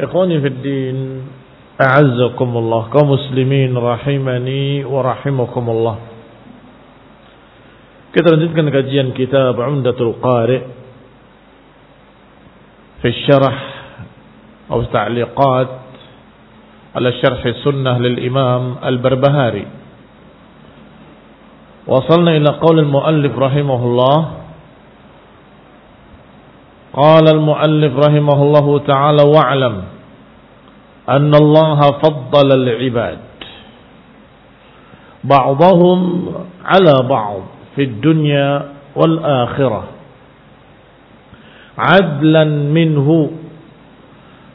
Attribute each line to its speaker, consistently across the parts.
Speaker 1: إخواني في الدين أعزكم الله كمسلمين رحمني ورحمكم الله Kita lanjutkan kajian kitab Umdatul Qari في الشرح أو تعليقات على شرح السنة للإمام البربهاري وصلنا إلى قول المؤلف رحمه الله قال المؤلف رحمه الله تعالى واعلم أن الله فضل العباد. بعضهم على بعض في الدنيا والآخرة. عدلا منه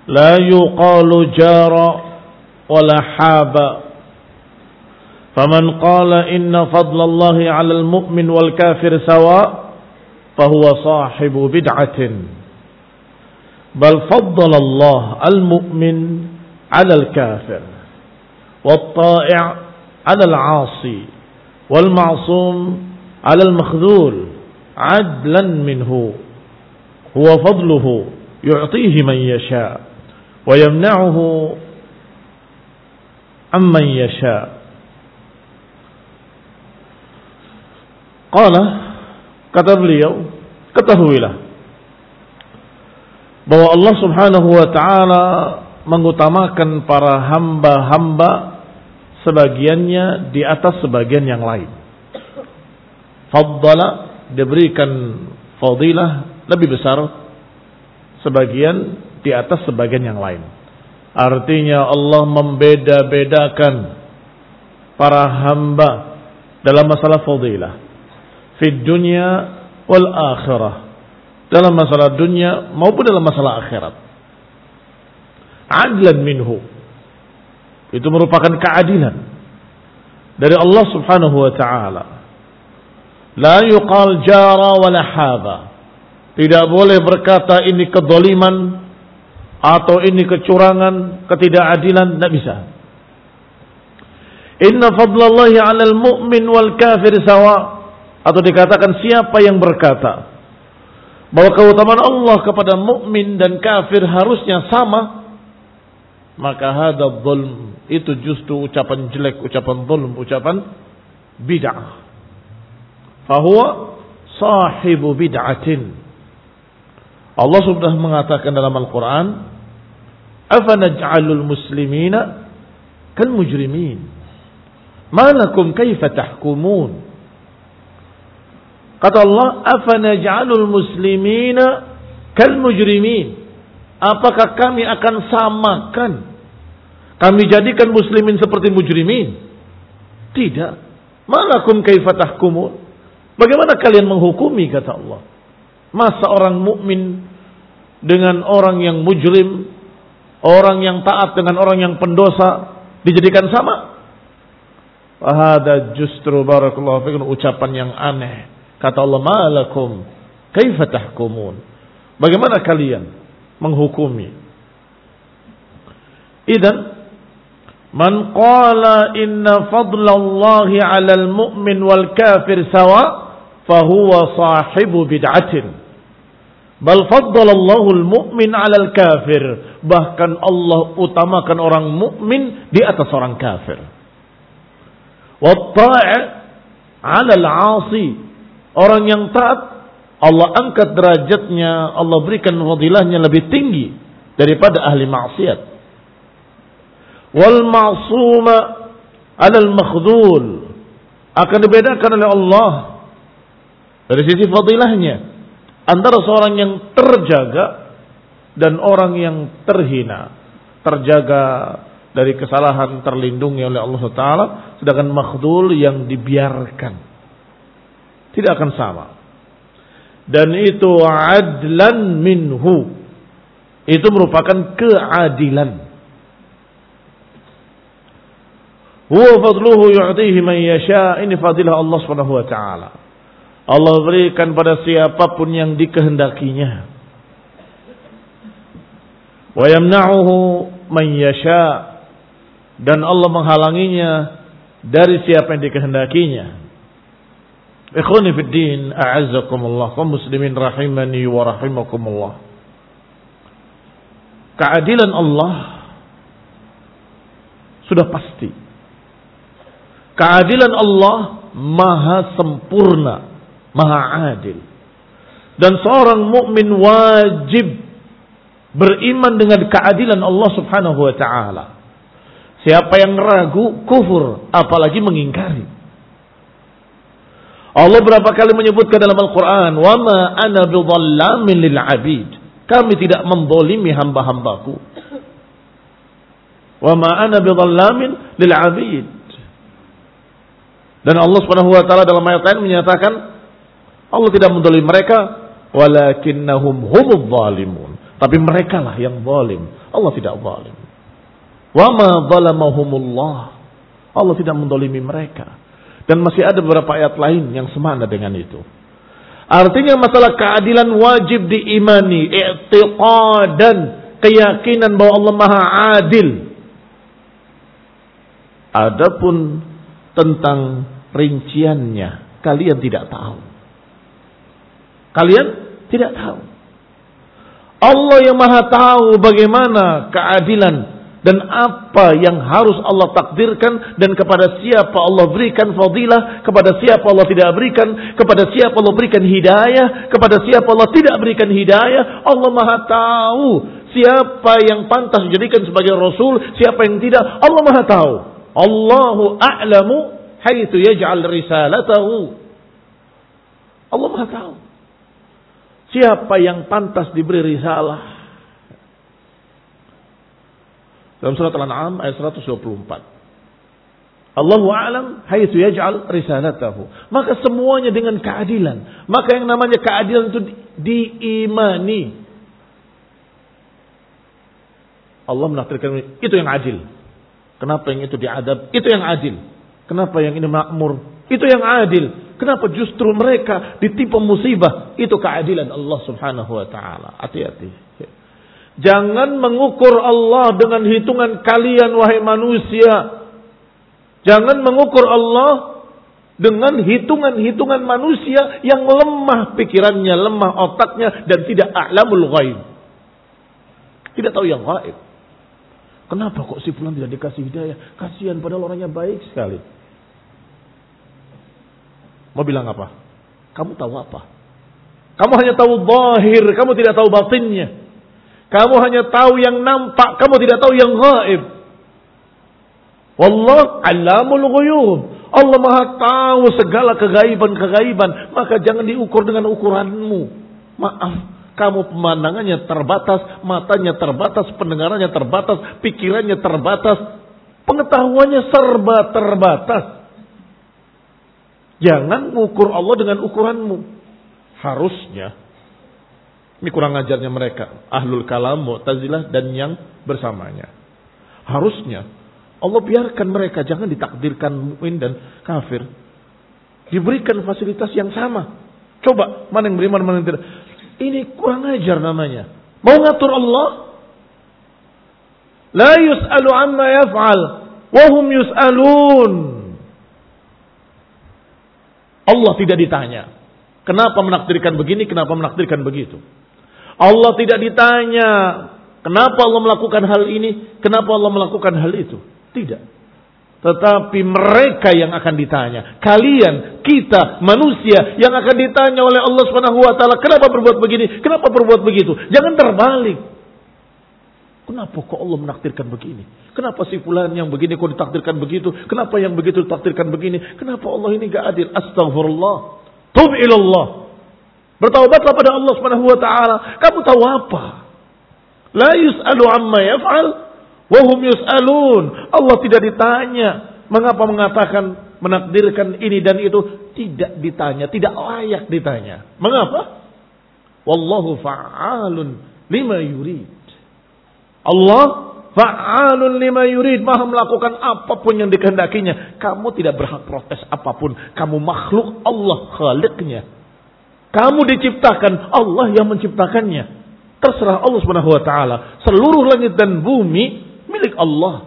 Speaker 1: لا يقال جار ولا حاب. فمن قال إن فضل الله على المؤمن والكافر سواء فهو صاحب بدعة. بل فضل الله المؤمن على الكافر والطائع على العاصي والمعصوم على المخذول عدلا منه. هو فضله يعطيه من يشاء ويمنعه عمن يشاء. قال kata beliau ketahuilah bahwa Allah Subhanahu wa taala mengutamakan para hamba-hamba sebagiannya di atas sebagian yang lain. Faddala diberikan fadilah lebih besar sebagian di atas sebagian yang lain. Artinya Allah membeda-bedakan para hamba dalam masalah fadilah. Fid dunya wal akhirah. Dalam masalah dunia maupun dalam masalah akhirat. Adlan minhu. Itu merupakan keadilan dari Allah Subhanahu wa taala. La yuqal jara wa haba. Tidak boleh berkata ini kedoliman atau ini kecurangan, ketidakadilan, tidak bisa. Inna fadlallahi 'alal mu'min wal kafir sawa. Atau dikatakan siapa yang berkata bahwa keutamaan Allah kepada mukmin dan kafir harusnya sama, maka hada zulm itu justru ucapan jelek, ucapan zulm, ucapan bid'ah. Fahuwa sahibu bid'atin. Allah sudah mengatakan dalam Al-Quran, Afanaj'alul muslimina kal mujrimin. Malakum kaifa tahkumun. Kata Allah, afanaj'alul muslimina kal mujrimin. Apakah kami akan samakan? Kami jadikan muslimin seperti mujrimin? Tidak. Malakum kaifa tahkumun. Bagaimana kalian menghukumi kata Allah? Masa orang mukmin dengan orang yang mujrim, orang yang taat dengan orang yang pendosa dijadikan sama? Wahada justru barakallahu fikum ucapan yang aneh. Kata Allah, "Malakum kaifa tahkumun?" Bagaimana kalian menghukumi? Idan man qala inna fadlallahi 'alal mu'min wal kafir sawa fahuwa sahibu bid'atin. Bal faddalallahu al-mu'min 'alal kafir. Bahkan Allah utamakan orang mukmin di atas orang kafir. Wa 'alal 'asi Orang yang taat Allah angkat derajatnya, Allah berikan fadilahnya lebih tinggi daripada ahli maksiat. Wal ma'suma 'alal makhdhul akan dibedakan oleh Allah dari sisi fadilahnya antara seorang yang terjaga dan orang yang terhina. Terjaga dari kesalahan terlindungi oleh Allah Taala, sedangkan makhdul yang dibiarkan tidak akan sama. Dan itu adlan minhu. Itu merupakan keadilan. Huwa fadluhu yu'tihi man yasha. Ini fadilah Allah Subhanahu wa taala. Allah berikan pada siapa pun yang dikehendakinya. Wa yamna'uhu man yasha. Dan Allah menghalanginya dari siapa yang dikehendakinya. Ikhwani fi din, a'azzakumullah, kaum muslimin rahimani wa rahimakumullah. Keadilan Allah sudah pasti. Keadilan Allah maha sempurna, maha adil. Dan seorang mukmin wajib beriman dengan keadilan Allah Subhanahu wa taala. Siapa yang ragu kufur, apalagi mengingkari. Allah berapa kali menyebutkan dalam Al-Quran, "Wama ana bidhallamin lil abid." Kami tidak mendolimi hamba-hambaku. "Wama ana bidhallamin lil abid." Dan Allah Subhanahu wa taala dalam ayat lain menyatakan Allah tidak mendolimi mereka, walakinnahum humudz zalimun. Tapi mereka lah yang zalim. Allah tidak zalim. "Wama zalamahumullah." Allah tidak mendolimi mereka. Dan masih ada beberapa ayat lain yang semana dengan itu. Artinya masalah keadilan wajib diimani. I'tiqadan. Keyakinan bahwa Allah maha adil. Adapun tentang rinciannya. Kalian tidak tahu. Kalian tidak tahu. Allah yang maha tahu bagaimana keadilan dan apa yang harus Allah takdirkan dan kepada siapa Allah berikan fadilah, kepada siapa Allah tidak berikan, kepada siapa Allah berikan hidayah, kepada siapa Allah tidak berikan hidayah, Allah Maha tahu siapa yang pantas dijadikan sebagai rasul, siapa yang tidak, Allah Maha tahu. Allahu a'lamu haitsu yaj'al risalatahu. Allah Maha tahu. Siapa yang pantas diberi risalah, dalam surat Al-An'am ayat 124. Allahu a'lam haitsu yaj'al risalatahu. Maka semuanya dengan keadilan. Maka yang namanya keadilan itu diimani. Allah menakdirkan itu yang adil. Kenapa yang itu diadab? Itu yang adil. Kenapa yang ini makmur? Itu yang adil. Kenapa justru mereka ditimpa musibah? Itu keadilan Allah Subhanahu wa taala. Hati-hati. Jangan mengukur Allah dengan hitungan kalian wahai manusia. Jangan mengukur Allah dengan hitungan-hitungan manusia yang lemah pikirannya, lemah otaknya dan tidak a'lamul ghaib. Tidak tahu yang gaib. Kenapa kok si fulan tidak dikasih hidayah? Kasihan padahal orangnya baik sekali. Mau bilang apa? Kamu tahu apa? Kamu hanya tahu zahir, kamu tidak tahu batinnya. Kamu hanya tahu yang nampak, kamu tidak tahu yang gaib. Wallah alamul ghuyub. Allah maha tahu segala kegaiban-kegaiban. Maka jangan diukur dengan ukuranmu. Maaf, kamu pemandangannya terbatas, matanya terbatas, pendengarannya terbatas, pikirannya terbatas, pengetahuannya serba terbatas. Jangan mengukur Allah dengan ukuranmu. Harusnya ini kurang ajarnya mereka, ahlul kalam, mu'tazilah dan yang bersamanya. Harusnya Allah biarkan mereka jangan ditakdirkan mukmin dan kafir. Diberikan fasilitas yang sama. Coba mana yang beriman mana yang tidak. Ini kurang ajar namanya. Mau ngatur Allah? La yus'alu amma yaf'al. Wahum yus'alun. Allah tidak ditanya. Kenapa menakdirkan begini, kenapa menakdirkan begitu. Allah tidak ditanya. Kenapa Allah melakukan hal ini, kenapa Allah melakukan hal itu. Tidak. Tetapi mereka yang akan ditanya. Kalian, kita, manusia yang akan ditanya oleh Allah taala, kenapa berbuat begini? Kenapa berbuat begitu? Jangan terbalik. Kenapa kok Allah menakdirkan begini? Kenapa si fulan yang begini kok ditakdirkan begitu? Kenapa yang begitu ditakdirkan begini? Kenapa Allah ini gak adil? Astagfirullah. Tub ilallah. Bertaubatlah pada Allah Subhanahu wa taala. Kamu tahu apa? La yus'alu amma yaf'al Wahum yus'alun. Allah tidak ditanya. Mengapa mengatakan menakdirkan ini dan itu? Tidak ditanya. Tidak layak ditanya. Mengapa? Wallahu fa'alun lima yurid. Allah fa'alun lima yurid. Maha melakukan apa pun yang dikehendakinya. Kamu tidak berhak protes apa pun. Kamu makhluk Allah khaliknya. Kamu diciptakan Allah yang menciptakannya. Terserah Allah Subhanahu wa taala. Seluruh langit dan bumi milik Allah.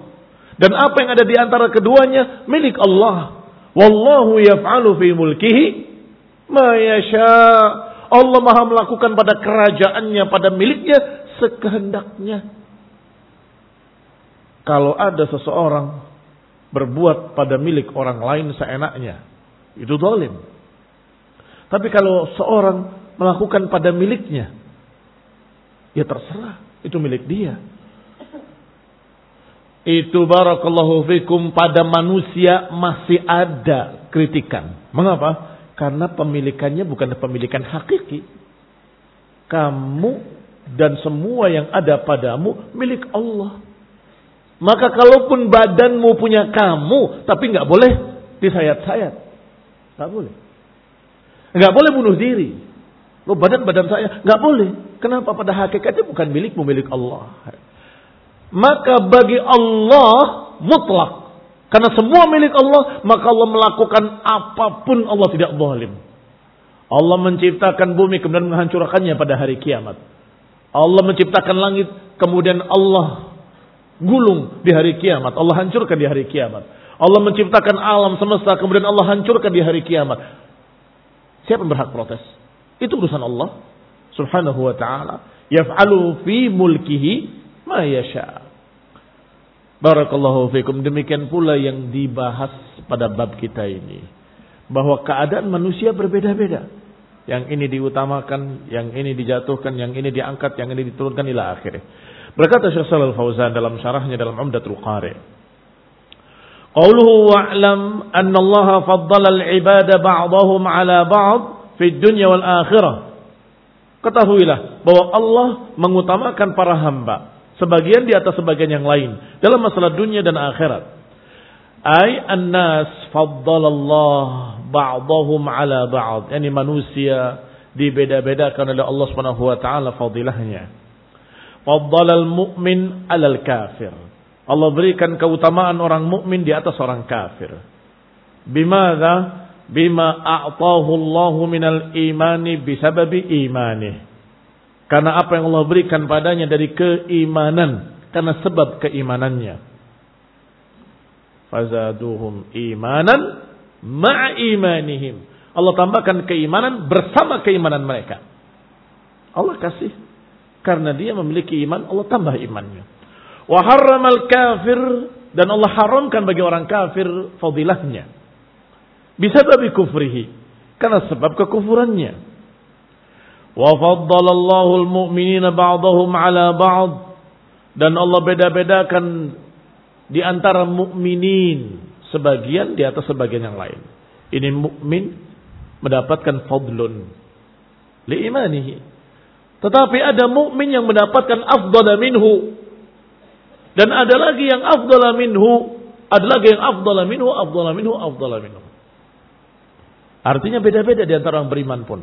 Speaker 1: Dan apa yang ada di antara keduanya milik Allah. Wallahu yaf'alu fi mulkihi ma yasha. Allah Maha melakukan pada kerajaannya, pada miliknya sekehendaknya. Kalau ada seseorang berbuat pada milik orang lain seenaknya, itu zalim. Tapi kalau seorang melakukan pada miliknya, ya terserah, itu milik dia. Itu barakallahu fikum pada manusia masih ada kritikan. Mengapa? Karena pemilikannya bukan pemilikan hakiki. Kamu dan semua yang ada padamu milik Allah. Maka kalaupun badanmu punya kamu, tapi nggak boleh disayat-sayat. Nggak boleh. Nggak boleh bunuh diri. Lo badan badan saya nggak boleh. Kenapa? Pada hakikatnya bukan milikmu, milik Allah maka bagi Allah mutlak. Karena semua milik Allah, maka Allah melakukan apa pun Allah tidak zalim. Allah menciptakan bumi kemudian menghancurkannya pada hari kiamat. Allah menciptakan langit kemudian Allah gulung di hari kiamat. Allah hancurkan di hari kiamat. Allah menciptakan alam semesta kemudian Allah hancurkan di hari kiamat. Siapa yang berhak protes? Itu urusan Allah subhanahu wa ta'ala. Yaf'alu fi mulkihi ma yasha. Barakallahu fikum. Demikian pula yang dibahas pada bab kita ini. Bahwa keadaan manusia berbeda-beda. Yang ini diutamakan, yang ini dijatuhkan, yang ini diangkat, yang ini diturunkan ila akhirnya. Berkata Syekh Fauzan dalam syarahnya dalam Umdatul Qari. Qauluhu wa'lam anna Allah faddala al-ibada ba'dahum ala ba'd fi dunya wal akhirah. Ketahuilah bahwa Allah mengutamakan para hamba Sebagian di atas sebagian yang lain. Dalam masalah dunia dan akhirat. Ay an-nas faddalallah ba'dahum ala ba'd. Yani manusia dibeda-bedakan oleh Allah Subhanahu wa taala fadilahnya. Faddalal mu'min alal kafir. Allah berikan keutamaan orang mukmin di atas orang kafir. Bimadza? Bima a'tahu Allah minal imani bisababi imanih karena apa yang Allah berikan padanya dari keimanan. Karena sebab keimanannya. Fazaduhum imanan ma'imanihim. Allah tambahkan keimanan bersama keimanan mereka. Allah kasih karena dia memiliki iman, Allah tambah imannya. Wa kafir dan Allah haramkan bagi orang kafir fadilahnya. Bisa babi kufrihi karena sebab kekufurannya. Wa faddalallahu al-mu'minina ba'dahum 'ala ba'd dan Allah beda-bedakan di antara mukminin sebagian di atas sebagian yang lain. Ini mukmin mendapatkan fadlun li imanihi. Tetapi ada mukmin yang mendapatkan afdala minhu dan ada lagi yang afdala minhu, ada lagi yang afdala minhu, afdala minhu, afdala minhu. Artinya beda-beda di antara orang beriman pun.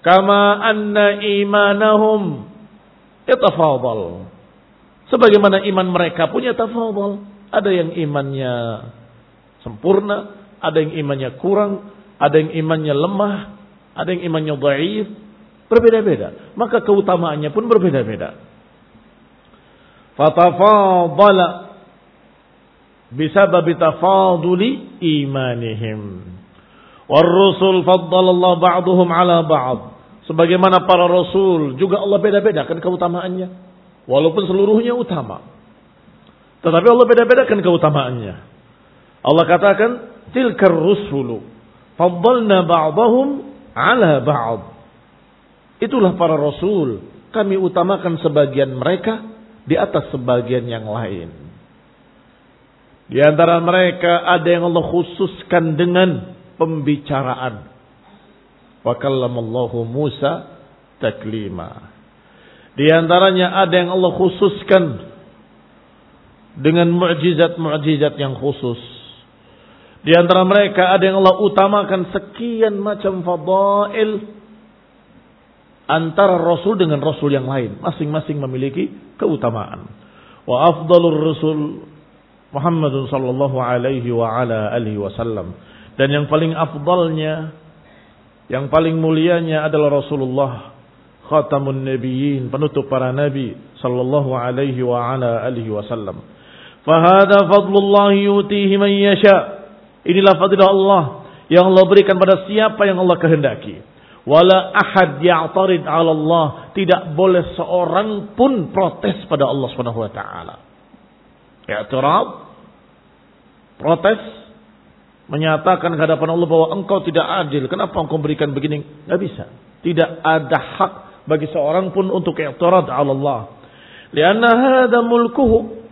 Speaker 1: Kama anna imanahum yatafadhal. Sebagaimana iman mereka punya tafadhal. Ada yang imannya sempurna, ada yang imannya kurang, ada yang imannya lemah, ada yang imannya dhaif, berbeda-beda. Maka keutamaannya pun berbeda-beda. Fatafadala bisabab tafaduli imanihim. War-rusul faddalallah ba'duhum ala ba'd. Sebagaimana para rasul juga Allah beda-bedakan keutamaannya. Walaupun seluruhnya utama. Tetapi Allah beda-bedakan keutamaannya. Allah katakan, Tilkar rusulu. Faddalna ba'dahum ala ba'd. Itulah para rasul. Kami utamakan sebagian mereka di atas sebagian yang lain. Di antara mereka ada yang Allah khususkan dengan pembicaraan. Wa kallamallahu Musa taklima. Di antaranya ada yang Allah khususkan dengan mukjizat-mukjizat yang khusus. Di antara mereka ada yang Allah utamakan sekian macam fadail antara rasul dengan rasul yang lain, masing-masing memiliki keutamaan. Wa afdalur rasul Muhammad sallallahu alaihi wa ala alihi wasallam. Dan yang paling afdalnya, yang paling mulianya adalah Rasulullah khatamun nabiyyin, penutup para nabi sallallahu alaihi wa ala alihi wasallam. Fahada fadlullah yutihi man yasha. Inilah fadilah Allah yang Allah berikan pada siapa yang Allah kehendaki. Wala ahad ya'tarid 'ala Allah. Tidak boleh seorang pun protes pada Allah Subhanahu wa taala. I'tirad protes menyatakan ke hadapan Allah bahwa engkau tidak adil. Kenapa engkau berikan begini? Tidak bisa. Tidak ada hak bagi seorang pun untuk i'tirad 'ala Allah. Lianna hadha mulkuhu.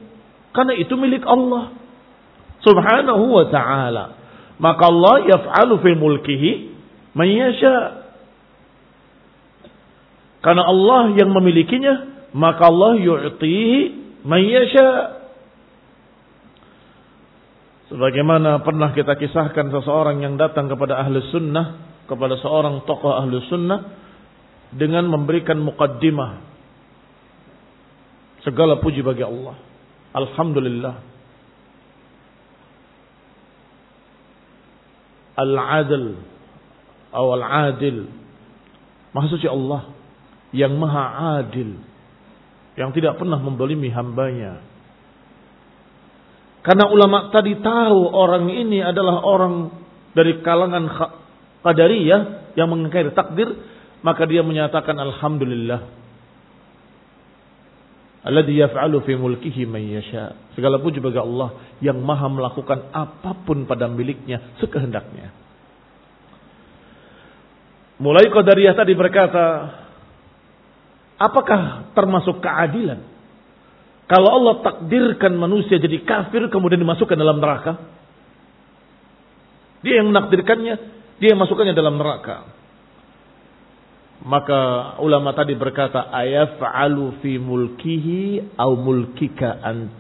Speaker 1: Karena itu milik Allah. Subhanahu wa ta'ala. Maka Allah yaf'alu fi mulkihi man yasha. Karena Allah yang memilikinya, maka Allah yu'tihi man yasha. Sebagaimana pernah kita kisahkan seseorang yang datang kepada ahli sunnah, kepada seorang tokoh ahli sunnah, dengan memberikan mukaddimah. Segala puji bagi Allah. Alhamdulillah. Al-Adil atau Al-Adil. Maha suci Allah yang maha adil. Yang tidak pernah membalimi hambanya. Karena ulama tadi tahu orang ini adalah orang dari kalangan Qadariyah yang mengingkari takdir maka dia menyatakan alhamdulillah. Alladhi yaf'alu fi mulkihi man yasha. Segala puji bagi Allah yang Maha melakukan apa pun pada miliknya sekehendaknya. Mulai Qadariyah tadi berkata, apakah termasuk keadilan? Kalau Allah takdirkan manusia jadi kafir kemudian dimasukkan dalam neraka? Dia yang menakdirkannya, dia yang masukkannya dalam neraka. Maka ulama tadi berkata ayaf'alu fi mulkihi au mulkika ant.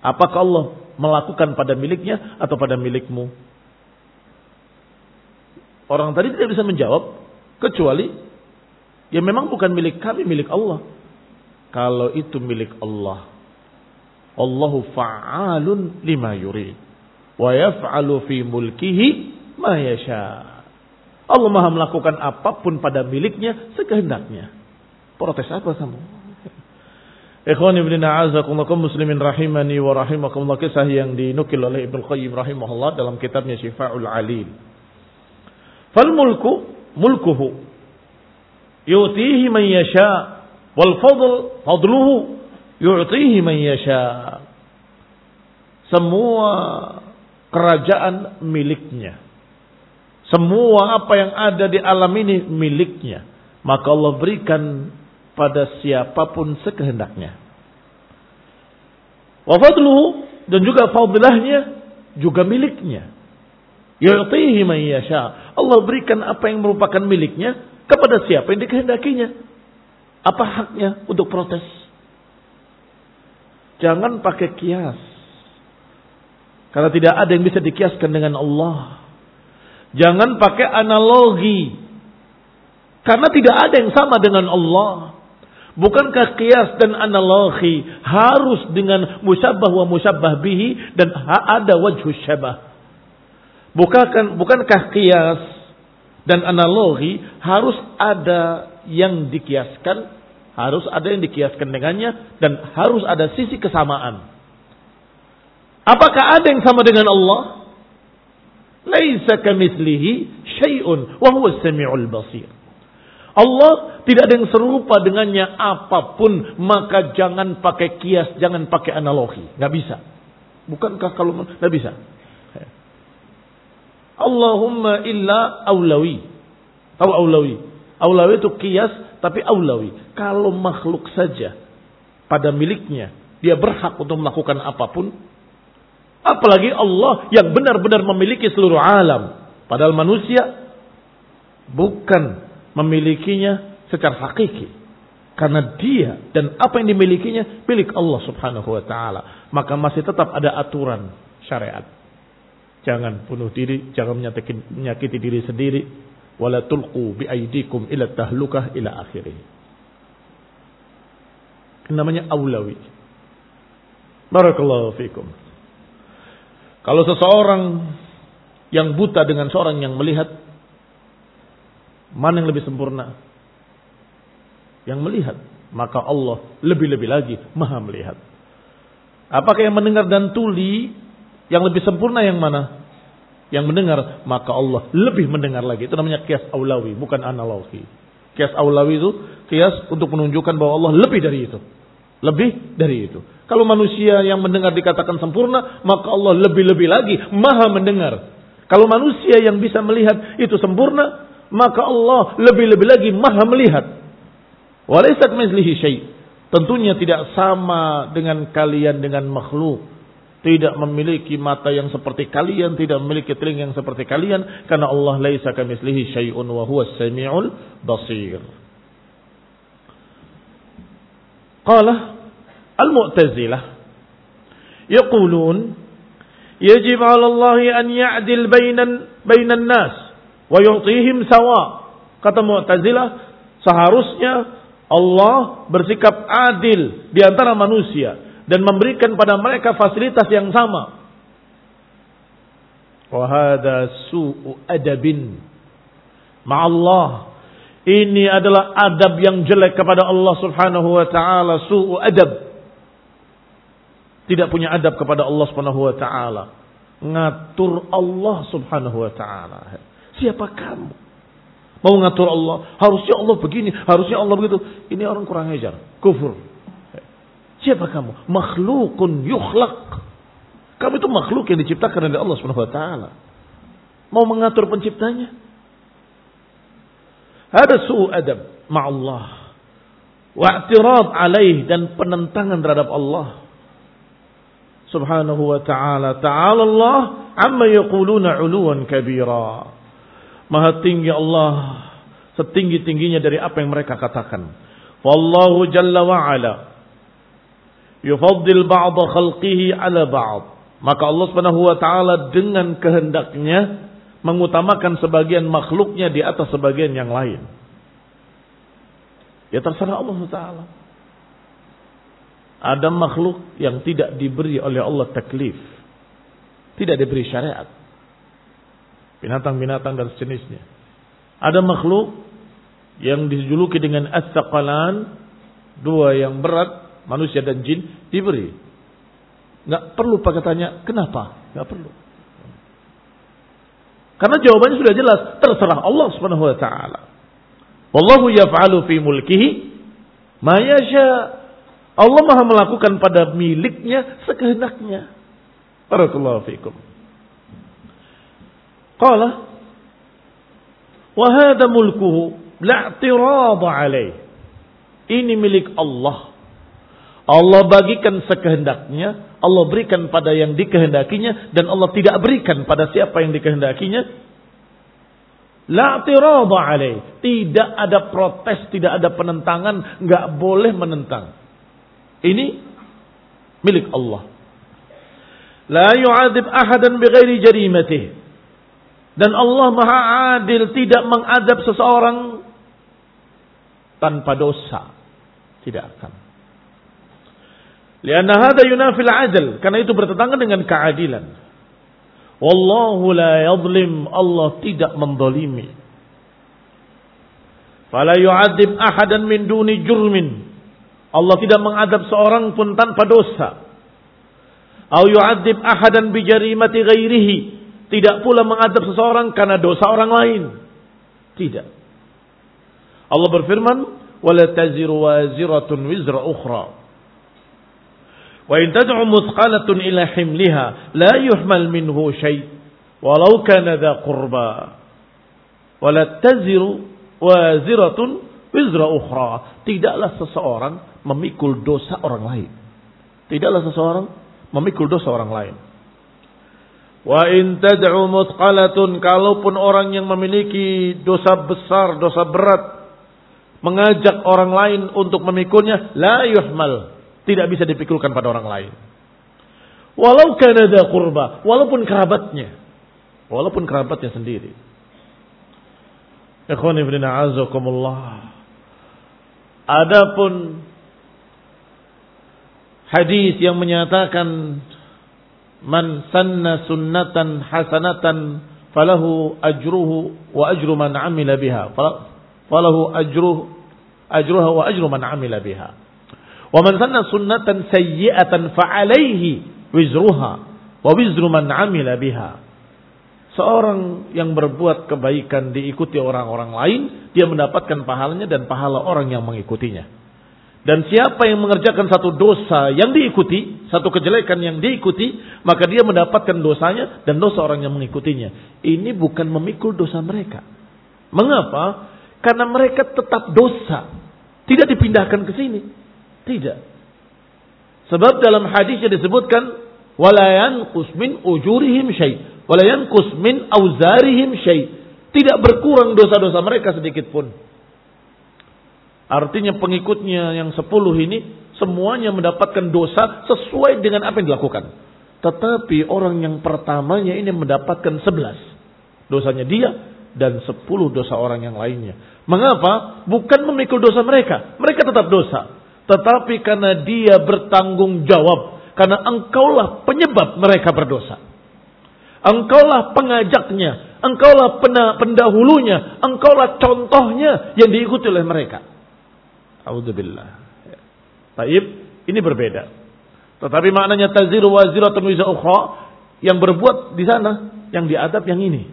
Speaker 1: Apakah Allah melakukan pada miliknya atau pada milikmu? Orang tadi tidak bisa menjawab kecuali ya memang bukan milik kami, milik Allah. Kalau itu milik Allah. Allahu fa'alun lima yurid. Wa yaf'alu fi mulkihi ma yasha'. Allah maha melakukan apa pun pada miliknya sekehendaknya. Protes apa kamu? Ikhwan ibn a'azakumullah muslimin rahimani wa rahimakumullah kisah yang dinukil oleh Ibnu Qayyim rahimahullah dalam kitabnya Syifa'ul Alil. Fal mulku mulkuhu yu'tihi man yasha wal fadl fadluhu yu'tihi man yasha. Semua kerajaan miliknya. Semua apa yang ada di alam ini miliknya. Maka Allah berikan pada siapa pun sekehendaknya. Wa fadluhu dan juga fadilahnya juga miliknya. Yu'tihi man yasha. Allah berikan apa yang merupakan miliknya kepada siapa yang dikehendakinya. Apa haknya untuk protes? Jangan pakai kias. Karena tidak ada yang bisa dikiaskan dengan Allah. Jangan pakai analogi. Karena tidak ada yang sama dengan Allah. Bukankah kias dan analogi harus dengan musyabah wa musyabah bihi dan ada wajhu syabah. Bukankah, bukankah kias dan analogi harus ada yang dikiaskan, harus ada yang dikiaskan dengannya dan harus ada sisi kesamaan. Apakah ada yang sama dengan Allah? Laisa kamitslihi syai'un wa huwa samiul basir. Allah tidak ada yang serupa dengannya apa pun, maka jangan pakai kias, jangan pakai analogi. Nggak bisa. Bukankah kalau nggak bisa? Allahumma illa aulawi. Tahu aulawi? Aulawi itu kias tapi aulawi. Kalau makhluk saja pada miliknya dia berhak untuk melakukan apa pun. Apalagi Allah yang benar-benar memiliki seluruh alam. Padahal manusia bukan memilikinya secara hakiki. Karena dia dan apa yang dimilikinya milik Allah subhanahu wa ta'ala. Maka masih tetap ada aturan syariat. Jangan bunuh diri, jangan menyakiti, diri sendiri. Wala tulqu biaidikum ila tahlukah ila akhirih. Namanya aulawi. Barakallahu fikum. Kalau seseorang yang buta dengan seorang yang melihat Mana yang lebih sempurna? Yang melihat. Maka Allah lebih-lebih lagi maha melihat. Apakah yang mendengar dan tuli yang lebih sempurna yang mana? Yang mendengar, maka Allah lebih mendengar lagi. Itu namanya kias aulawi, bukan analogi. Kias aulawi itu kias untuk menunjukkan bahwa Allah lebih dari itu. Lebih dari itu. Kalau manusia yang mendengar dikatakan sempurna, maka Allah lebih-lebih lagi maha mendengar. Kalau manusia yang bisa melihat itu sempurna, maka Allah lebih-lebih lagi maha melihat. Walaisat mislihi syai. Tentunya tidak sama dengan kalian dengan makhluk. Tidak memiliki mata yang seperti kalian, tidak memiliki telinga yang seperti kalian karena Allah laisa kamitslihi syai'un wa huwas samiul basir. Qala al-Mu'tazilah yaqulun yajib 'ala Allah an ya'dil bainan bainan nas wa yu'tihim sawa. Kata Mu'tazilah, seharusnya Allah bersikap adil di antara manusia dan memberikan pada mereka fasilitas yang sama. Wa hadha su'u adabin ma'allah. Ini adalah adab yang jelek kepada Allah Subhanahu wa taala, su'u adab. Tidak punya adab kepada Allah Subhanahu wa taala. Ngatur Allah Subhanahu wa taala. Siapa kamu? Mau ngatur Allah. Harusnya Allah begini. Harusnya Allah begitu. Ini orang kurang ajar. Kufur. Siapa kamu? Makhlukun yukhlak. Kamu itu makhluk yang diciptakan oleh Allah Subhanahu wa taala. Mau mengatur penciptanya? Ada su'u adab ma'allah. Wa'tirad alaih dan penentangan terhadap Allah. Subhanahu wa ta'ala. Ta'ala Allah amma yaquluna uluan kabira. Maha tinggi Allah setinggi-tingginya dari apa yang mereka katakan. Wallahu jalla wa ala yufaddil ba'd khalqihi ala ba'd. Maka Allah Subhanahu wa taala dengan kehendaknya mengutamakan sebagian makhluknya di atas sebagian yang lain. Ya terserah Allah taala. Ada makhluk yang tidak diberi oleh Allah taklif. Tidak diberi syariat binatang-binatang dan sejenisnya. Ada makhluk yang dijuluki dengan as-saqalan, dua yang berat, manusia dan jin, diberi. Nggak perlu pakai tanya, kenapa? Nggak perlu. Karena jawabannya sudah jelas, terserah Allah Subhanahu wa taala. Wallahu yaf'alu fi mulkihi ma yasha. Allah Maha melakukan pada miliknya sekehendaknya. Barakallahu fiikum. Qala wa hadha mulkuhu la. Ini milik Allah. Allah bagikan sekehendaknya, Allah berikan pada yang dikehendakinya dan Allah tidak berikan pada siapa yang dikehendakinya. La alaih. Tidak ada protes, tidak ada penentangan, nggak boleh menentang. Ini milik Allah. La yu'adib ahadan bighairi jarimatih. Dan Allah Maha Adil tidak mengadab seseorang tanpa dosa. Tidak akan. Lianna hada yunafil adil. Karena itu bertentangan dengan keadilan. Wallahu la yadlim. Allah tidak mendolimi. Fala yu'adib ahadan min duni jurmin. Allah tidak mengadab seorang pun tanpa dosa. Au yu'adzib ahadan bi jarimati ghairihi. Tidak pula mengadab seseorang karena dosa orang lain. Tidak. Allah berfirman, "Wala taziru waziratun wizra ukhra." Wa in tad'u muthqalatun ila himliha la yuhmal minhu syai' walau kana dha qurba. Wala taziru waziratun wizra ukhra. Tidaklah seseorang memikul dosa orang lain. Tidaklah seseorang memikul dosa orang lain. Wa in tad'u mutqalatun kalaupun orang yang memiliki dosa besar, dosa berat mengajak orang lain untuk memikulnya la yuhmal, tidak bisa dipikulkan pada orang lain. Walau kana da qurba, walaupun kerabatnya. Walaupun kerabatnya sendiri. Ikhwan ibn a'azakumullah. Adapun hadis yang menyatakan man sanna sunnatan hasanatan falahu ajruhu wa ajru man amila biha falahu ajruhu ajruha wa ajru man amila biha wa man sanna sunnatan sayyi'atan wizruha wa wizru man amila biha seorang yang berbuat kebaikan diikuti orang-orang lain dia mendapatkan pahalanya dan pahala orang yang mengikutinya dan siapa yang mengerjakan satu dosa yang diikuti, satu kejelekan yang diikuti, maka dia mendapatkan dosanya dan dosa orang yang mengikutinya. Ini bukan memikul dosa mereka. Mengapa? Karena mereka tetap dosa. Tidak dipindahkan ke sini. Tidak. Sebab dalam hadisnya disebutkan walayan kusmin ujurihim syai, walayan kusmin auzarihim syai. Tidak berkurang dosa-dosa mereka sedikit pun. Artinya pengikutnya yang sepuluh ini semuanya mendapatkan dosa sesuai dengan apa yang dilakukan. Tetapi orang yang pertamanya ini mendapatkan sebelas. Dosanya dia dan sepuluh dosa orang yang lainnya. Mengapa? Bukan memikul dosa mereka. Mereka tetap dosa. Tetapi karena dia bertanggung jawab. Karena engkaulah penyebab mereka berdosa. Engkaulah pengajaknya. Engkaulah pendahulunya. Engkaulah contohnya yang diikuti oleh mereka. Alhamdulillah. Taib, ini berbeda. Tetapi maknanya taziru waziratun wiza ukhra yang berbuat di sana, yang diadab yang ini.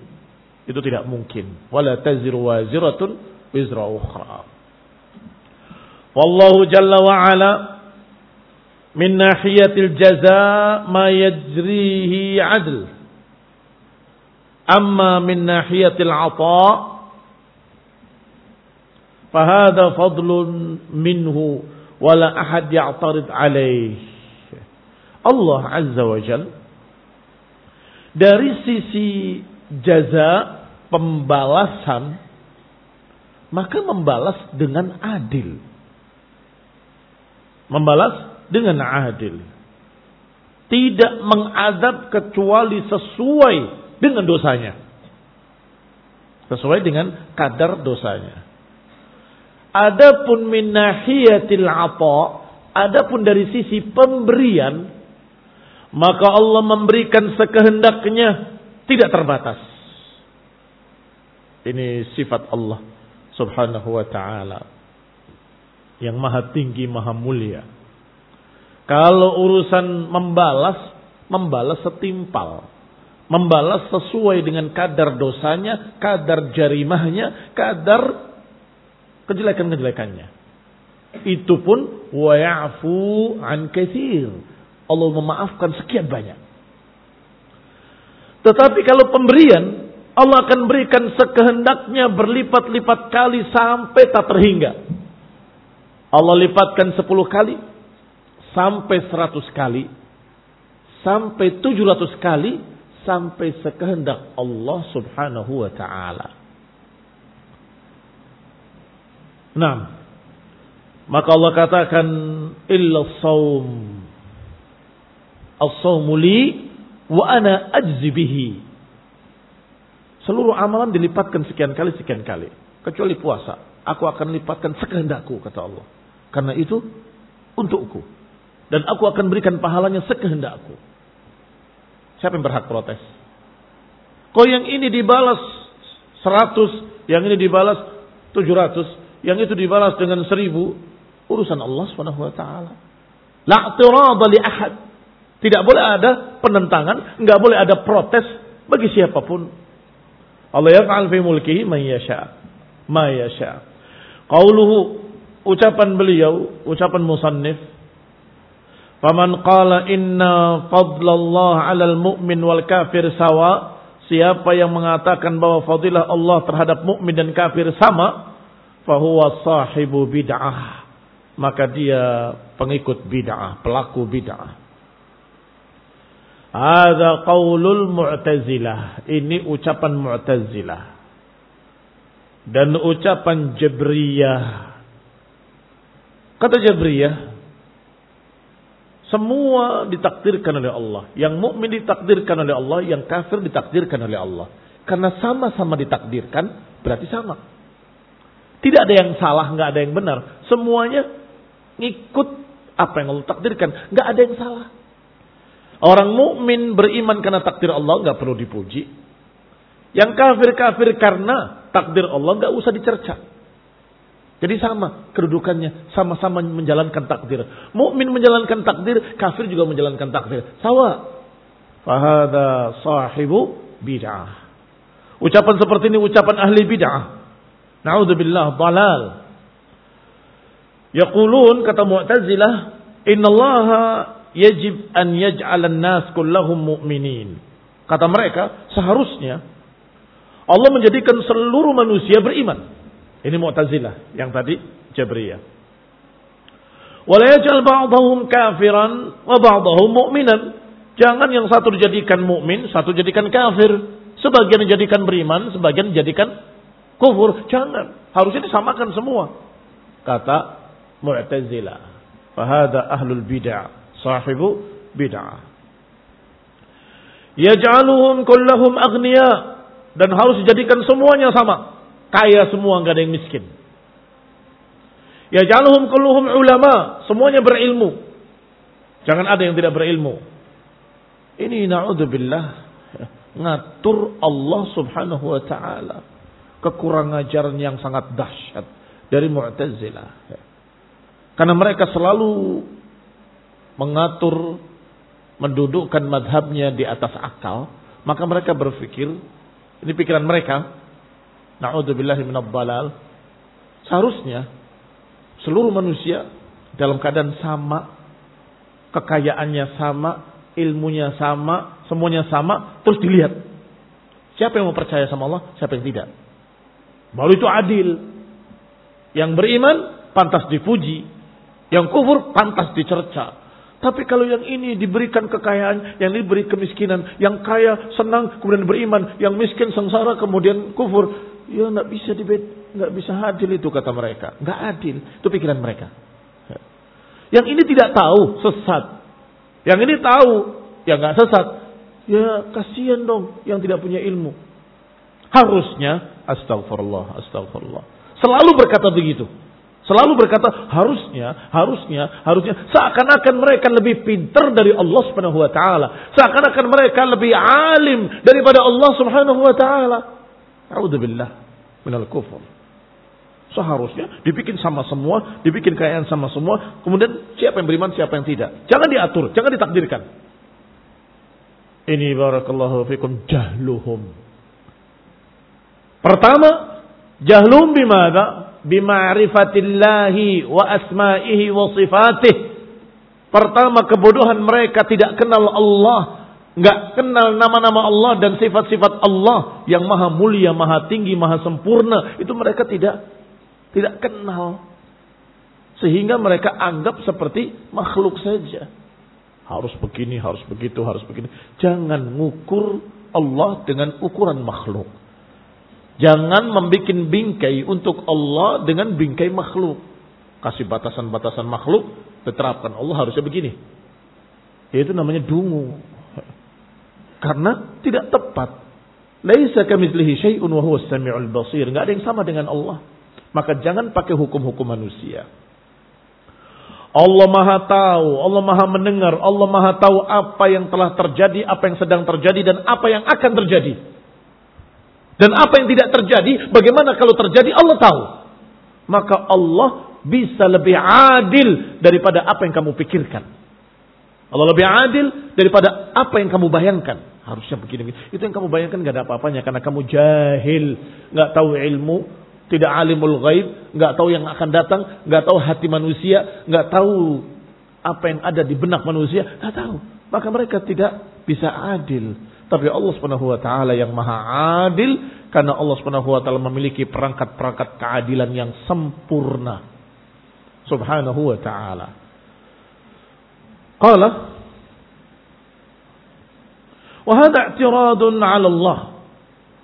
Speaker 1: Itu tidak mungkin. Wala taziru waziratun wizra ukhra. Wallahu jalla wa ala min nahiyatil jaza ma yajrihi adl. Amma min nahiyatil ata' Fahada fadlun minhu wala ahad ya'tarid alaih. Allah Azza wa Jal dari sisi jaza pembalasan maka membalas dengan adil. Membalas dengan adil. Tidak mengadab kecuali sesuai dengan dosanya. Sesuai dengan kadar dosanya. Adapun min nahiyatil ata, adapun dari sisi pemberian, maka Allah memberikan sekehendaknya, tidak terbatas. Ini sifat Allah Subhanahu wa taala yang maha tinggi, maha mulia. Kalau urusan membalas, membalas setimpal. membalas sesuai dengan kadar dosanya, kadar jarimahnya, kadar kejelekan-kejelekannya. Itu pun wa ya'fu an katsir. Allah memaafkan sekian banyak. Tetapi kalau pemberian Allah akan berikan sekehendaknya berlipat-lipat kali sampai tak terhingga. Allah lipatkan 10 kali sampai 100 kali sampai 700 kali sampai sekehendak Allah Subhanahu wa taala. Nah, maka Allah katakan illa saum. As-saumu li wa ana ajzi bihi. Seluruh amalan dilipatkan sekian kali sekian kali, kecuali puasa. Aku akan lipatkan sekehendakku kata Allah. Karena itu untukku. Dan aku akan berikan pahalanya sekehendakku. Siapa yang berhak protes? Kok yang ini dibalas 100, yang ini dibalas 700, yang itu dibalas dengan 1000, urusan Allah Subhanahu wa taala. La li ahad. Tidak boleh ada penentangan, enggak boleh ada protes bagi siapa pun. Allah yaf'al fi mulkihi man yasha. Ma yasha. Qauluhu ucapan beliau, ucapan musannif Faman qala inna fadlallah 'alal mu'min wal kafir sawa. Siapa yang mengatakan bahwa fadilah Allah terhadap mukmin dan kafir sama, fahuwa sahibu bid'ah. Maka dia pengikut bid'ah, pelaku bid'ah. Ada qaulul mu'tazilah. Ini ucapan mu'tazilah. Dan ucapan Jabriyah. Kata Jabriyah, semua ditakdirkan oleh Allah. Yang mukmin ditakdirkan oleh Allah, yang kafir ditakdirkan oleh Allah. Karena sama-sama ditakdirkan, berarti sama. Tidak ada yang salah, nggak ada yang benar. Semuanya ngikut apa yang Allah takdirkan. Nggak ada yang salah. Orang mukmin beriman karena takdir Allah nggak perlu dipuji. Yang kafir-kafir karena takdir Allah nggak usah dicerca. Jadi sama kedudukannya, sama-sama menjalankan takdir. Mukmin menjalankan takdir, kafir juga menjalankan takdir. Sawa. Fahada sahibu bid'ah. Ucapan seperti ini ucapan ahli bid'ah. Na'udzubillah dalal. Yaqulun kata Mu'tazilah, Allah yajib an yaj'alan nas kullahum mu'minin." Kata mereka, seharusnya Allah menjadikan seluruh manusia beriman. Ini Mu'tazilah yang tadi Jabriyah. Wala yaj'al ba'dahum kafiran wa ba'dahum mu'minan. Jangan yang satu dijadikan mukmin, satu jadikan kafir. Sebagian dijadikan beriman, sebagian dijadikan kufur. Jangan. Harusnya disamakan semua. Kata Mu'tazilah. Fahada ahlul bid'ah. Sahibu bid'ah. Yaj'aluhum kullahum agniya. Dan harus dijadikan semuanya sama. Kaya semua, nggak ada yang miskin. Ya jaluhum kulluhum ulama, semuanya berilmu. Jangan ada yang tidak berilmu. Ini naudzubillah ngatur Allah Subhanahu wa taala kekurangan ajaran yang sangat dahsyat dari Mu'tazilah. Karena mereka selalu mengatur mendudukkan madhabnya di atas akal, maka mereka berpikir, ini pikiran mereka, Na'udzubillahi balal. Seharusnya seluruh manusia dalam keadaan sama, kekayaannya sama, ilmunya sama, semuanya sama, terus dilihat. Siapa yang mau percaya sama Allah, siapa yang tidak. Baru itu adil. Yang beriman pantas dipuji, yang kufur pantas dicerca. Tapi kalau yang ini diberikan kekayaan, yang diberi kemiskinan, yang kaya senang kemudian beriman, yang miskin sengsara kemudian kufur, Ya nggak bisa dibed, nggak bisa adil itu kata mereka. Nggak adil. Itu pikiran mereka. Yang ini tidak tahu sesat. Yang ini tahu ya nggak sesat. Ya kasihan dong yang tidak punya ilmu. Harusnya astagfirullah, astagfirullah. Selalu berkata begitu. Selalu berkata harusnya, harusnya, harusnya. Seakan-akan mereka lebih pintar dari Allah Subhanahu wa taala. Seakan-akan mereka lebih alim daripada Allah Subhanahu wa taala. A'udzubillah minal kufur. Seharusnya dibikin sama semua, dibikin kekayaan sama semua, kemudian siapa yang beriman, siapa yang tidak. Jangan diatur, jangan ditakdirkan. Ini barakallahu fikum jahluhum. Pertama, jahlum bimada? Bima'rifatillahi wa asma'ihi wa sifatih. Pertama kebodohan mereka tidak kenal Allah. Nggak kenal nama-nama Allah dan sifat-sifat Allah yang maha mulia, maha tinggi, maha sempurna. Itu mereka tidak tidak kenal. Sehingga mereka anggap seperti makhluk saja. Harus begini, harus begitu, harus begini. Jangan ngukur Allah dengan ukuran makhluk. Jangan membuat bingkai untuk Allah dengan bingkai makhluk. Kasih batasan-batasan makhluk, diterapkan Allah harusnya begini. Itu namanya dungu. Karena tidak tepat. Laisa kamitslihi syai'un wa huwa samiul basir. Enggak ada yang sama dengan Allah. Maka jangan pakai hukum-hukum manusia. Allah Maha tahu, Allah Maha mendengar, Allah Maha tahu apa yang telah terjadi, apa yang sedang terjadi dan apa yang akan terjadi. Dan apa yang tidak terjadi, bagaimana kalau terjadi Allah tahu. Maka Allah bisa lebih adil daripada apa yang kamu pikirkan. Allah lebih adil daripada apa yang kamu bayangkan. Harusnya begini. Itu yang kamu bayangkan gak ada apa-apanya karena kamu jahil, nggak tahu ilmu, tidak alimul ghaib, nggak tahu yang akan datang, nggak tahu hati manusia, nggak tahu apa yang ada di benak manusia, nggak tahu. Maka mereka tidak bisa adil. Tapi Allah Subhanahu wa taala yang maha adil karena Allah Subhanahu wa taala memiliki perangkat-perangkat keadilan yang sempurna. Subhanahu wa taala. Qala wa hadha i'tiradun 'ala Allah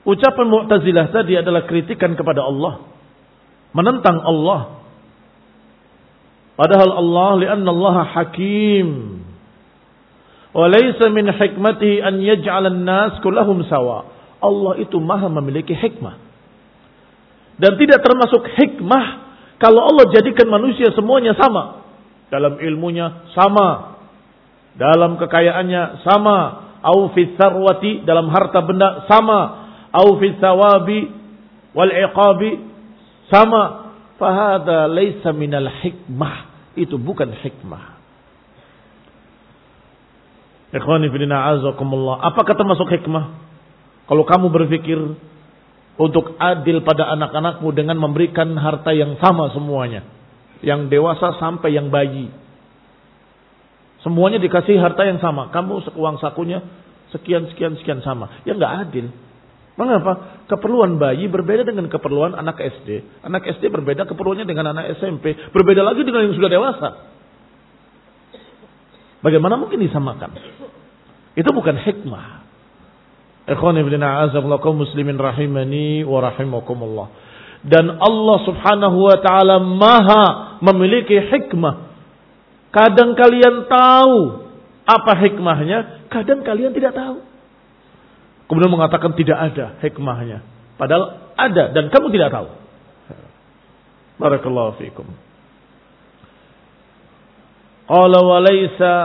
Speaker 1: Ucapan Mu'tazilah tadi adalah kritikan kepada Allah. Menentang Allah. Padahal Allah lianna Allah hakim. Wa laysa min hikmatihi an yaj'alan nas kullahum sawa. Allah itu maha memiliki hikmah. Dan tidak termasuk hikmah kalau Allah jadikan manusia semuanya sama. Dalam ilmunya sama. Dalam kekayaannya sama. Au fi dalam harta benda sama. Au fi thawabi wal iqabi sama. Fahada laisa minal hikmah. Itu bukan hikmah. Ikhwani fillah azakumullah. Apakah termasuk hikmah? Kalau kamu berpikir untuk adil pada anak-anakmu dengan memberikan harta yang sama semuanya. Yang dewasa sampai yang bayi semuanya dikasih harta yang sama kamu sekuang sakunya sekian sekian sekian sama ya nggak adil Mengapa? Keperluan bayi berbeda dengan keperluan anak SD. Anak SD berbeda keperluannya dengan anak SMP. Berbeda lagi dengan yang sudah dewasa. Bagaimana mungkin disamakan? Itu bukan hikmah. Ikhwan ibn muslimin rahimani wa rahimakumullah. Dan Allah subhanahu wa ta'ala maha memiliki hikmah. Kadang kalian tahu apa hikmahnya, kadang kalian tidak tahu. Kemudian mengatakan tidak ada hikmahnya. Padahal ada dan kamu tidak tahu. Barakallahu fiikum. Qala wa laysa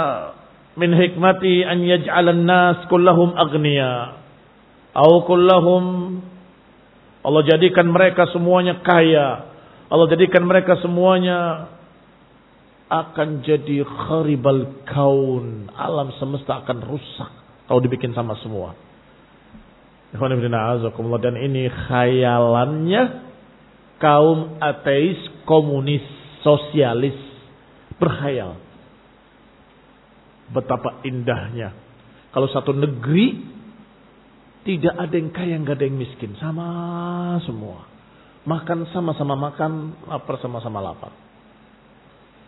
Speaker 1: min hikmati an yaj'ala an-nas kullahum aghniya aw kullahum Allah jadikan mereka semuanya kaya. Allah jadikan mereka semuanya akan jadi kharibal kaun. Alam semesta akan rusak kalau dibikin sama semua. Dan ini khayalannya kaum ateis, komunis, sosialis berkhayal. Betapa indahnya. Kalau satu negeri tidak ada yang kaya, nggak ada yang miskin, sama semua. Makan sama-sama makan, lapar sama-sama lapar.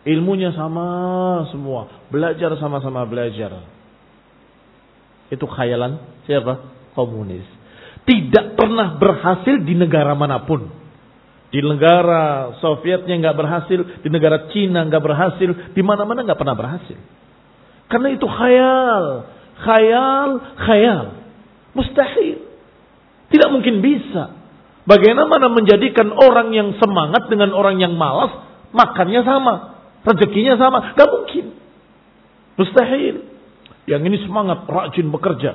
Speaker 1: Ilmunya sama semua, belajar sama-sama belajar. Itu khayalan siapa? Komunis tidak pernah berhasil di negara mana pun. Di negara Sovietnya nggak berhasil, di negara Cina nggak berhasil, di mana-mana nggak pernah berhasil. Karena itu khayal, khayal, khayal, mustahil, tidak mungkin bisa. Bagaimana menjadikan orang yang semangat dengan orang yang malas makannya sama, rezekinya sama, nggak mungkin, mustahil. Yang ini semangat, rajin bekerja,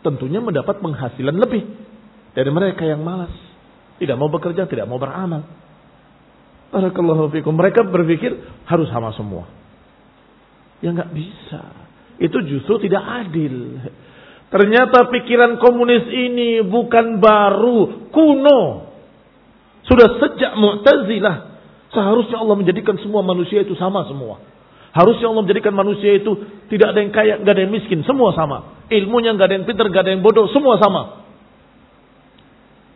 Speaker 1: tentunya mendapat penghasilan lebih dari mereka yang malas. Tidak mau bekerja, tidak mau beramal. Barakallahu fikum. Mereka berpikir harus sama semua. Ya nggak bisa. itu justru tidak adil. Ternyata pikiran komunis ini bukan baru, kuno. Sudah sejak Mu'tazilah. Seharusnya Allah menjadikan semua manusia itu sama semua. Harusnya Allah menjadikan manusia itu tidak ada yang kaya, nggak ada yang miskin, semua sama. Ilmunya nggak ada yang pintar, nggak ada yang bodoh, semua sama.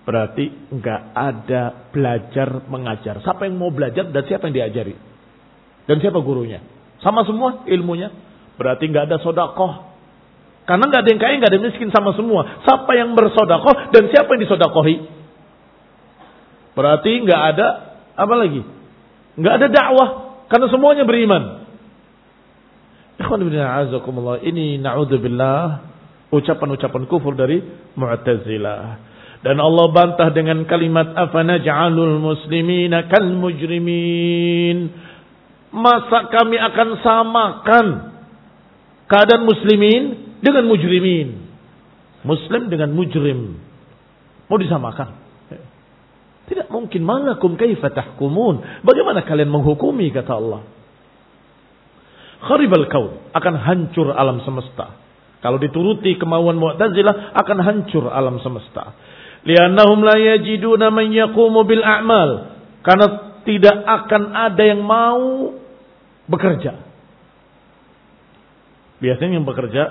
Speaker 1: Berarti nggak ada belajar mengajar. Siapa yang mau belajar dan siapa yang diajari? Dan siapa gurunya? Sama semua ilmunya. Berarti nggak ada sodakoh. Karena nggak ada yang kaya, nggak ada yang miskin sama semua. Siapa yang bersodakoh dan siapa yang disodakohi? Berarti nggak ada apa lagi? Nggak ada dakwah karena semuanya beriman. Ikhwan bin Ini na'udzubillah ucapan-ucapan kufur dari Mu'tazilah. Dan Allah bantah dengan kalimat afanaj'alul muslimina kal mujrimin. Masa kami akan samakan keadaan muslimin dengan mujrimin. Muslim dengan mujrim. Mau disamakan? Mungkin. Malakum kaifa tahkumun. Bagaimana kalian menghukumi kata Allah? Kharibal kaun. Akan hancur alam semesta. Kalau dituruti kemauan Mu'tazilah akan hancur alam semesta liannahum la yajiduna man yaqumu bil a'mal karena tidak akan ada yang mau bekerja biasanya yang bekerja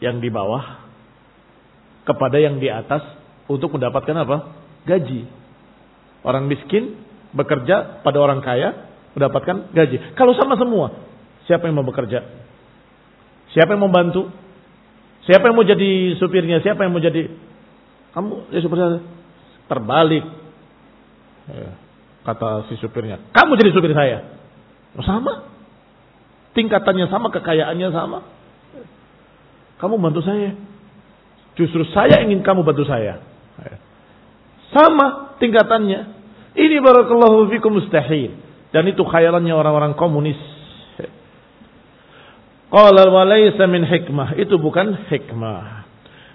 Speaker 1: yang di bawah kepada yang di atas untuk mendapatkan apa gaji orang miskin bekerja pada orang kaya mendapatkan gaji kalau sama semua siapa yang mau bekerja siapa yang mau bantu siapa yang mau jadi supirnya siapa yang mau jadi kamu ya supirnya terbalik. Ya, kata si supirnya, kamu jadi supir saya. Sama. Tingkatannya sama, kekayaannya sama. Kamu bantu saya. Justru saya ingin kamu bantu saya. Ya. Sama tingkatannya. Ini barakallahu fikum mustahil. Dan itu khayalannya orang-orang komunis. Qala wa laysa min hikmah. Itu bukan hikmah.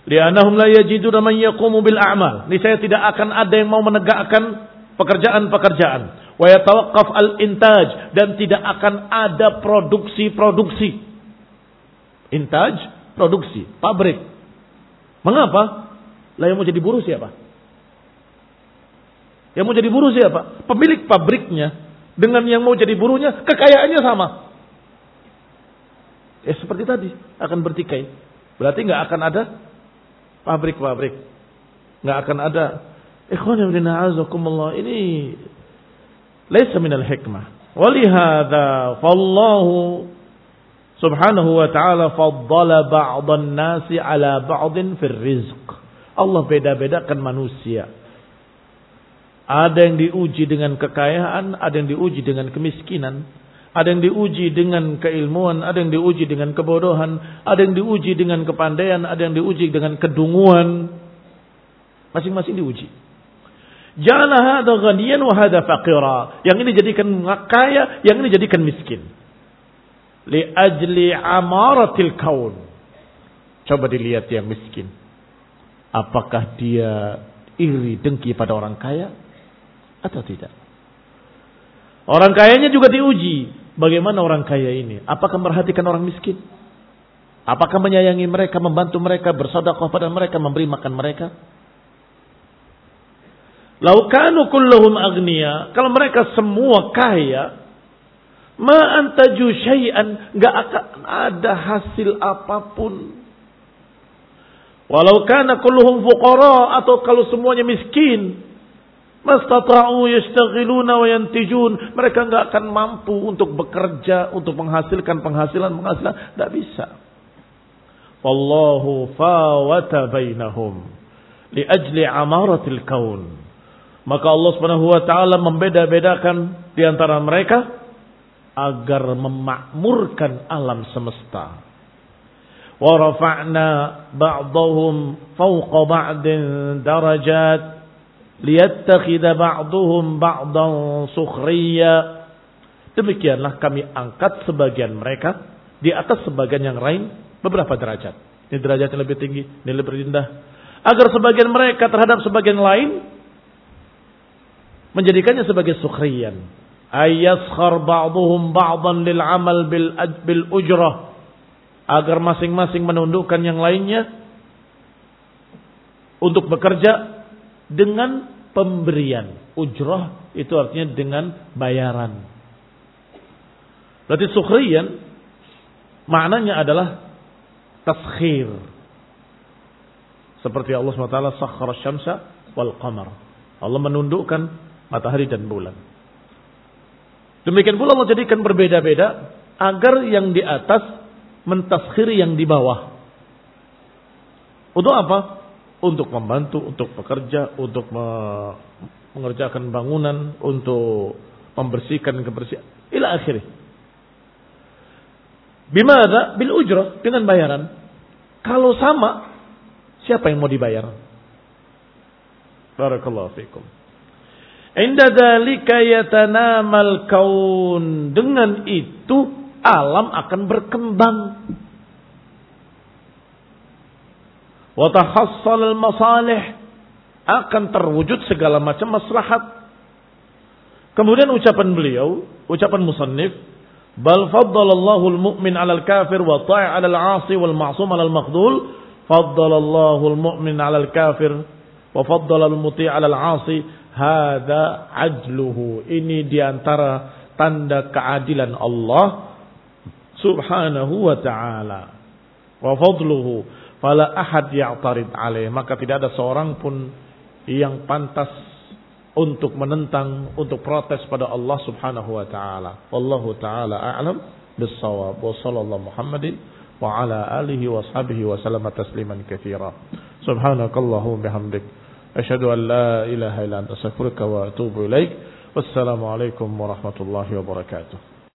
Speaker 1: Lianahum la yajiduna man yaqumu bil a'mal. saya tidak akan ada yang mau menegakkan pekerjaan-pekerjaan. Wa yatawaqqaf al intaj dan tidak akan ada produksi-produksi. Intaj, produksi, pabrik. Mengapa? Lah yang mau jadi buruh siapa? Yang mau jadi buruh siapa? Pemilik pabriknya dengan yang mau jadi buruhnya kekayaannya sama. Ya seperti tadi akan bertikai. Berarti nggak akan ada pabrik-pabrik. Nggak akan ada. Ikhwan ibn a'azakumullah ini laisa minal hikmah. Walihada fallahu subhanahu wa ta'ala faddala ba'dan nasi ala ba'din fir rizq. Allah beda-bedakan manusia. Ada yang diuji dengan kekayaan, ada yang diuji dengan kemiskinan. Ada yang diuji dengan keilmuan, ada yang diuji dengan kebodohan, ada yang diuji dengan kepandaian, ada yang diuji dengan kedunguan. Masing-masing diuji. Janganlah hada ghaniyan wa hada faqira. Yang ini jadikan kaya, yang ini jadikan miskin. Li ajli amaratil kaun. Coba dilihat yang miskin. Apakah dia iri dengki pada orang kaya atau tidak? Orang kayanya juga diuji. Bagaimana orang kaya ini? Apakah memperhatikan orang miskin? Apakah menyayangi mereka, membantu mereka, bersodakoh pada mereka, memberi makan mereka? Laukanu kulluhum agniya. Kalau mereka semua kaya, ma antaju syai'an, enggak akan ada hasil apa pun. Walau kana kulluhum fuqara atau kalau semuanya miskin, Mastata'u yastaghiluna wa yantijun. Mereka nggak akan mampu untuk bekerja, untuk menghasilkan penghasilan-penghasilan. Tidak bisa. Wallahu fawata bainahum. Liajli amaratil kaun. Maka Allah subhanahu wa ta'ala membeda-bedakan di antara mereka agar memakmurkan alam semesta. Wa rafa'na ba'dahum fawqa ba'din darajat liyattakhidha ba'duhum ba'dan sukhriya. Demikianlah kami angkat sebagian mereka di atas sebagian yang lain beberapa derajat. Ini derajat yang lebih tinggi, ini lebih rendah. Agar sebagian mereka terhadap sebagian lain menjadikannya sebagai sukhriyan. Ayaskhar ba'duhum ba'dan lil amal bil bil ujrah. agar masing-masing menundukkan yang lainnya untuk bekerja dengan pemberian. Ujrah itu artinya dengan bayaran. Berarti sukhriyan maknanya adalah taskhir. Seperti Allah SWT sakhara syamsa wal qamar. Allah menundukkan matahari dan bulan. Demikian pula Allah jadikan berbeda-beda agar yang di atas mentaskhiri yang di bawah. Untuk apa? Untuk membantu, untuk bekerja, untuk mengerjakan bangunan, untuk membersihkan kebersihan. Ila akhirnya. Bimada bil ujrah dengan bayaran. Kalau sama, siapa yang mau dibayar? Barakallahu fiikum. Inda dalika yatanamal kaun. Dengan itu alam akan berkembang. Watahassal al-masalih. Akan terwujud segala macam maslahat. Kemudian ucapan beliau, ucapan musannif, bal faddalallahu al-mu'min 'ala al-kafir wa ta'i 'ala al-'asi wal ma'sum 'ala al-makhdhul, faddalallahu al-mu'min 'ala al-kafir wa faddala al-muti' 'ala al-'asi Hada ajluhu. Ini di antara tanda keadilan Allah subhanahu wa ta'ala. Wa fadluhu. Fala ahad ya'tarid alaih. Maka tidak ada seorang pun yang pantas untuk menentang, untuk protes pada Allah subhanahu wa ta'ala. Wallahu ta'ala a'lam bisawab. Wa sallallahu muhammadin wa ala alihi wa sahbihi wa salama tasliman kathira. Subhanakallahu bihamdik. Ashadu an la ilaha ilan asafurka wa atubu ilaik. Wassalamualaikum warahmatullahi wabarakatuh.